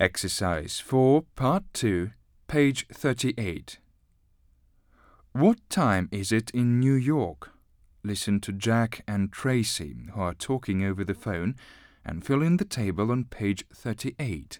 Exercise 4, Part 2, page 38. What time is it in New York? Listen to Jack and Tracy, who are talking over the phone, and fill in the table on page 38.